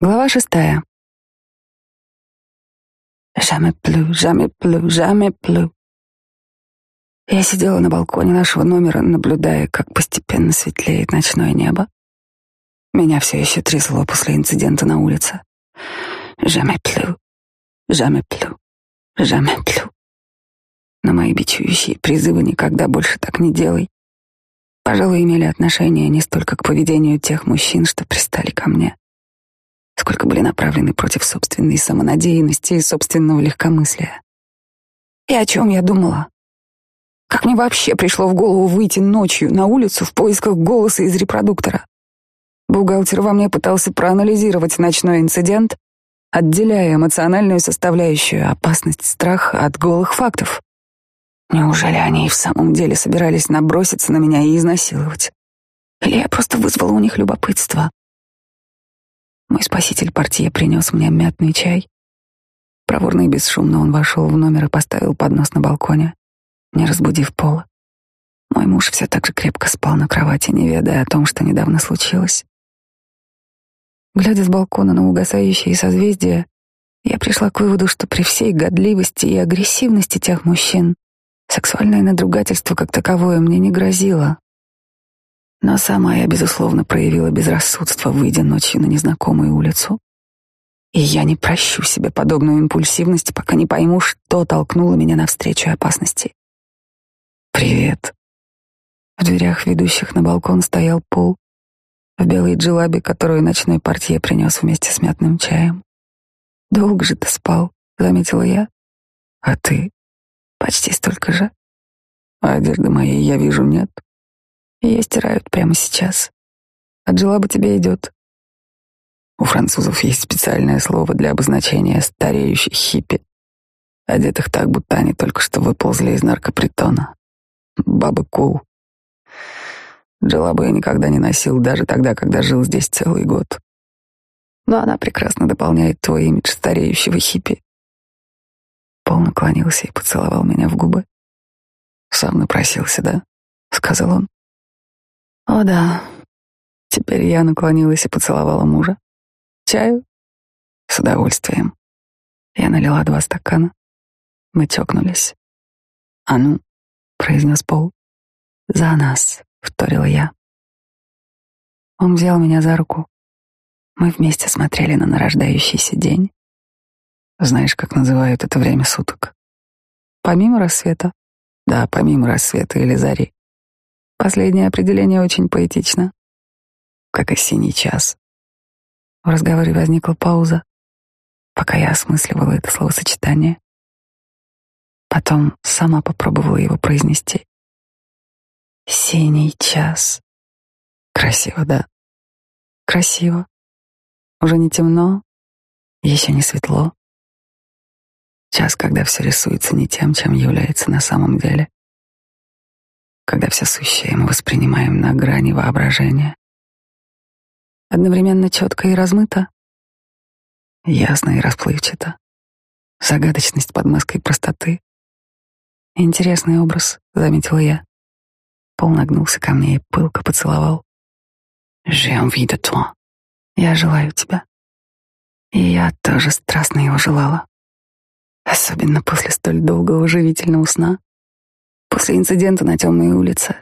Глава шестая. Jamais plus, jamais plus, jamais plus. Я сидела на балконе нашего номера, наблюдая, как постепенно светлеет ночное небо. Меня все еще трясло после инцидента на улице. Jamais plus, jamais plus, jamais plus. Но мои бичующие призывы «никогда больше так не делай» пожалуй, имели отношение не столько к поведению тех мужчин, что пристали ко мне, сколько были направлены против собственной самонадеянности и собственного легкомыслия. И о чем я думала? Как мне вообще пришло в голову выйти ночью на улицу в поисках голоса из репродуктора? Бухгалтер во мне пытался проанализировать ночной инцидент, отделяя эмоциональную составляющую, опасность страха от голых фактов. Неужели они и в самом деле собирались наброситься на меня и изнасиловать? Или я просто вызвала у них любопытство? Мой спаситель партия принес мне мятный чай. Проворно и бесшумно он вошел в номер и поставил поднос на балконе, не разбудив пола. Мой муж все так же крепко спал на кровати, не ведая о том, что недавно случилось. Глядя с балкона на угасающие созвездия, я пришла к выводу, что при всей годливости и агрессивности тех мужчин сексуальное надругательство как таковое мне не грозило. Но сама я, безусловно, проявила безрассудство, выйдя ночью на незнакомую улицу. И я не прощу себе подобную импульсивность, пока не пойму, что толкнуло меня навстречу опасности. «Привет». В дверях, ведущих на балкон, стоял Пол в белой джелабе, которую ночной портье принес вместе с мятным чаем. «Долго же ты спал», — заметила я. «А ты?» «Почти столько же. А одежды моей, я вижу, нет». Ее стирают прямо сейчас. А джелаба тебе идет. У французов есть специальное слово для обозначения стареющих хиппи, одетых так, будто они только что выползли из наркопритона. Бабы кул. Джелабу я никогда не носил, даже тогда, когда жил здесь целый год. Но она прекрасно дополняет твой имидж стареющего хиппи. Пол наклонился и поцеловал меня в губы. «Сам напросился, да?» — сказал он. О да. Теперь я наклонилась и поцеловала мужа. Чаю? С удовольствием. Я налила два стакана. Мы чокнулись. А ну, произнес Пол. За нас, вторила я. Он взял меня за руку. Мы вместе смотрели на нарождающийся день. Знаешь, как называют это время суток? Помимо рассвета? Да, помимо рассвета или зари. Последнее определение очень поэтично. Как и синий час. В разговоре возникла пауза, пока я осмысливала это словосочетание. Потом сама попробовала его произнести. Синий час. Красиво, да? Красиво. Уже не темно, еще не светло. Час, когда все рисуется не тем, чем является на самом деле когда все сущее мы воспринимаем на грани воображения. Одновременно четко и размыто, ясно и расплывчато. Загадочность под маской простоты. Интересный образ, заметила я. Пол нагнулся ко мне и пылко поцеловал. «J'ai envie de toi». Я желаю тебя. И я тоже страстно его желала. Особенно после столь долгого живительного сна после инцидента на темной улице,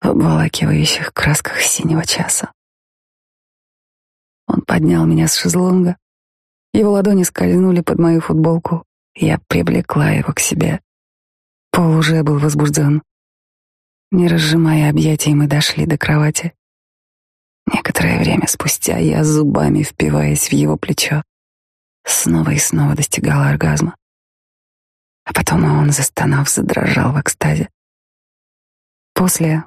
в обволакивающих красках синего часа. Он поднял меня с шезлонга, его ладони скользнули под мою футболку, я привлекла его к себе. Пол уже был возбужден. Не разжимая объятий, мы дошли до кровати. Некоторое время спустя я зубами впиваясь в его плечо, снова и снова достигала оргазма. А потом он, застонав, задрожал в экстазе. После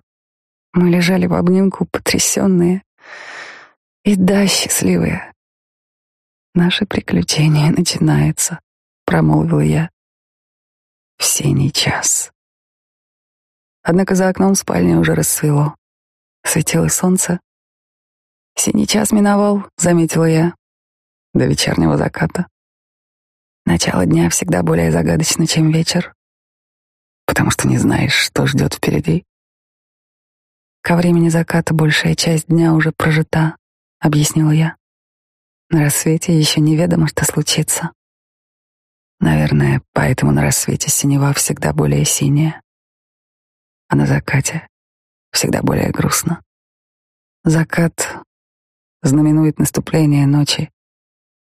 мы лежали в обнимку, потрясенные и да, счастливые. Наше приключение начинается, промолвил я. В синий час. Однако за окном спальни уже рассвело. Светило солнце. Синий час миновал, заметила я, до вечернего заката. Начало дня всегда более загадочно, чем вечер, потому что не знаешь, что ждет впереди. Ко времени заката большая часть дня уже прожита, объяснила я. На рассвете еще неведомо, что случится. Наверное, поэтому на рассвете синева всегда более синяя, а на закате всегда более грустно. Закат знаменует наступление ночи,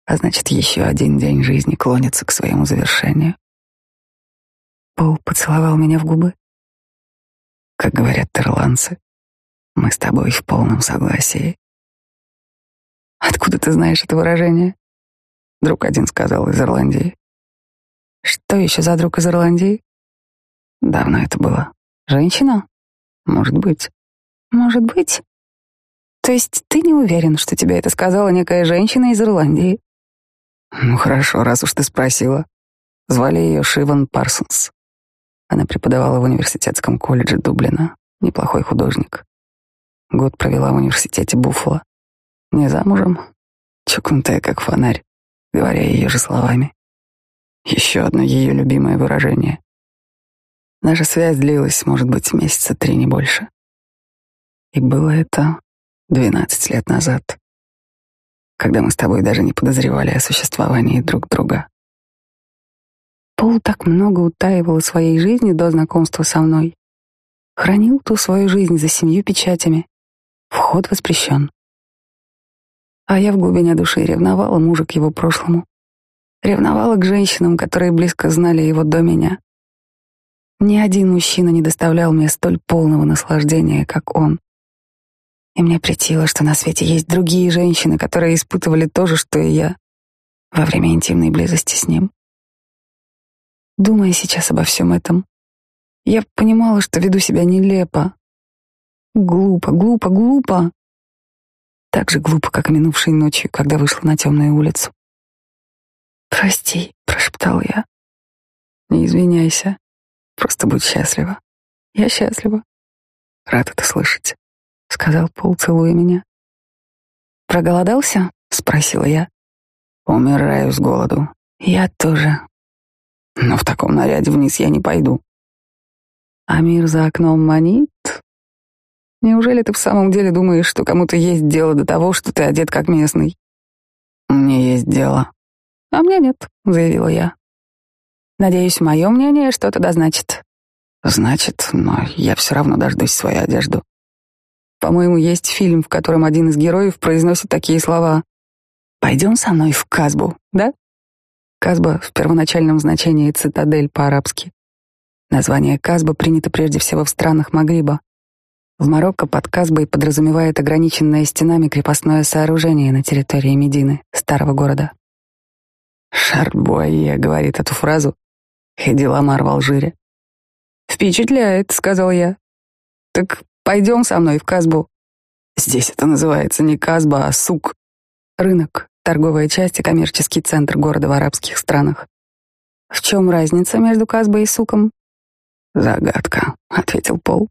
а значит, еще один день жизни клонится к своему завершению. Пол поцеловал меня в губы. Как говорят ирландцы, мы с тобой в полном согласии. Откуда ты знаешь это выражение? Друг один сказал из Ирландии. Что еще за друг из Ирландии? Давно это было. Женщина? Может быть. Может быть. То есть ты не уверен, что тебе это сказала некая женщина из Ирландии? Ну хорошо, раз уж ты спросила. Звали ее Шиван Парсонс. Она преподавала в университетском колледже Дублина. Неплохой художник. Год провела в университете Буффало. Не замужем, чокнутая как фонарь, говоря ее же словами. Еще одно ее любимое выражение. Наша связь длилась, может быть, месяца три, не больше. И было это двенадцать лет назад, когда мы с тобой даже не подозревали о существовании друг друга. Пол так много утаивал своей жизни до знакомства со мной. Хранил ту свою жизнь за семью печатями. Вход воспрещен. А я в глубине души ревновала мужа к его прошлому. Ревновала к женщинам, которые близко знали его до меня. Ни один мужчина не доставлял мне столь полного наслаждения, как он. И мне претило, что на свете есть другие женщины, которые испытывали то же, что и я во время интимной близости с ним. Думая сейчас обо всем этом, я понимала, что веду себя нелепо. Глупо, глупо, глупо. Так же глупо, как минувшей ночью, когда вышла на темную улицу. «Прости», — прошептал я. «Не извиняйся. Просто будь счастлива. Я счастлива. Рад это слышать», — сказал Пол, целуя меня. «Проголодался?» — спросила я. «Умираю с голоду». «Я тоже». «Но в таком наряде вниз я не пойду». «А мир за окном манит?» «Неужели ты в самом деле думаешь, что кому-то есть дело до того, что ты одет как местный?» «Мне есть дело», «А мне нет», — заявила я. «Надеюсь, мое мнение что-то да значит». «Значит, но я все равно дождусь свою одежду». По-моему, есть фильм, в котором один из героев произносит такие слова. «Пойдем со мной в Казбу, да?» Казба в первоначальном значении цитадель по-арабски. Название Казба принято прежде всего в странах Магриба. В Марокко под Казбой подразумевает ограниченное стенами крепостное сооружение на территории Медины, старого города. Шарбуае говорит эту фразу. Хеди Ламар в Алжире. «Впечатляет», — сказал я. «Так пойдем со мной в Казбу». Здесь это называется не Казба, а сук. Рынок, торговая часть и коммерческий центр города в арабских странах. В чем разница между Казбой и суком? Загадка, ответил Пол.